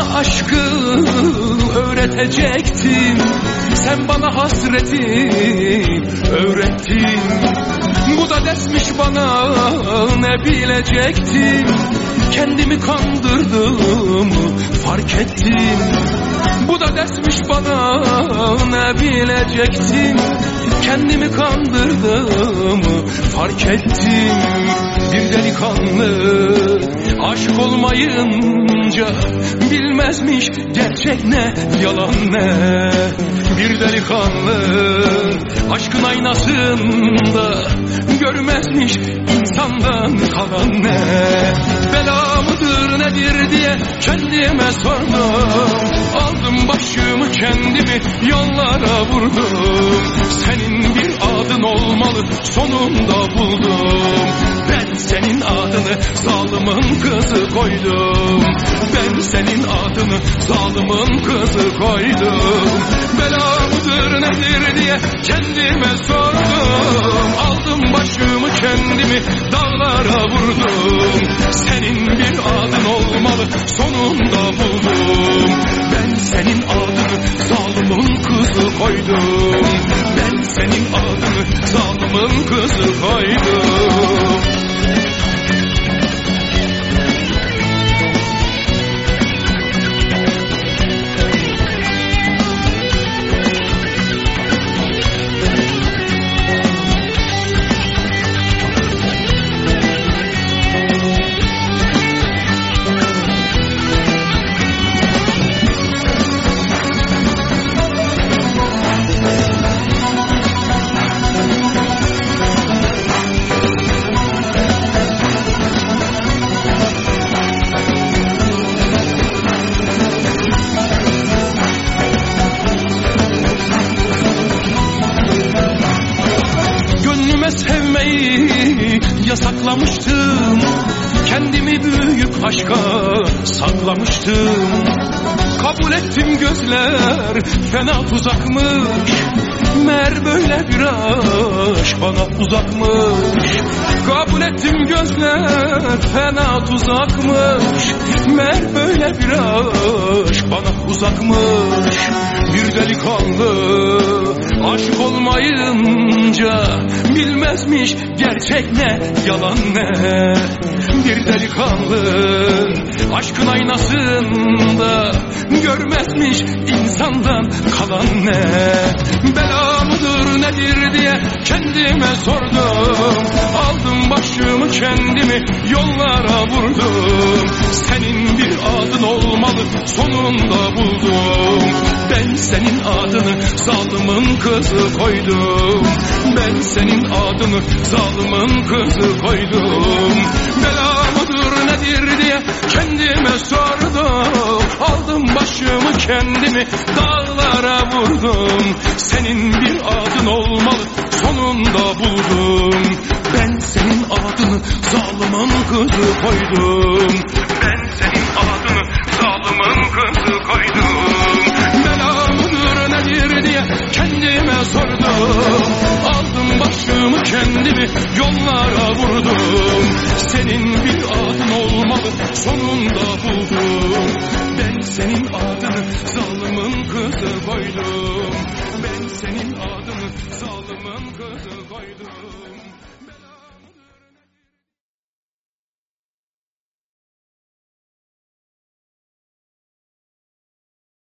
aşkı öğretecektin Sen bana hasreti öğrettin. Bu da desmiş bana ne bilecektin Kendimi kandırdığımı fark ettim Bu da desmiş bana ne bilecektin Kendimi kandırdığımı fark ettim Bir delikanlı aşk olmayınca Bilmezmiş gerçek ne? Yalan ne? Bir delikanlı aşkın aynasında Görmezmiş insandan kalan ne? Bela mıdır nedir diye kendime sordum Aldım başımı kendimi yollara vurdum. Senin bir adın olmalı sonunda buldum. Ben senin adını zalimin kızı koydum. Ben senin adını zalimin kızı koydum. Bela mıdır nedir diye kendime sordum. Aldım başımı kendimi dağlara vurdum. Senin bir adın olmalı sonunda buldum. Ben senin adını zalimin kızı koydum. Ben senin adını zalimin kızı koydum yasaklamıştım. Kendimi büyük aşka saklamıştım. Kabul ettim gözler fena tuzakmış Mer böyle bir aşk bana uzakmış. Kabul ettim gözler fena tuzakmış. Mer böyle bir aşk bana uzakmış aşık olmayınca Bilmezmiş gerçek ne yalan ne. Bir delikanlı aşkın aynasında Görmezmiş insandan kalan ne. Bela mıdır nedir diye kendime sordum. Aldım başımı kendimi yollara vurdum. Senin bir adın olmalı sonunda buldum Ben senin adını zalimin kızı koydum. Ben senin adını zalimin kızı koydum. Bela mıdır nedir diye kendime sordum. Aldım başımı kendimi dağlara vurdum. Senin bir adın olmalı sonunda buldum. Ben senin adını zalimin kızı koydum. Ben senin adını zalimin kızı koydum nedir diye kendime sordum. Aldım başımı kendimi yollara vurdum. Senin bir adın olmalı sonunda buldum. Ben senin adını zalimin kızı koydum. Ben senin adını zalimin kızı koydum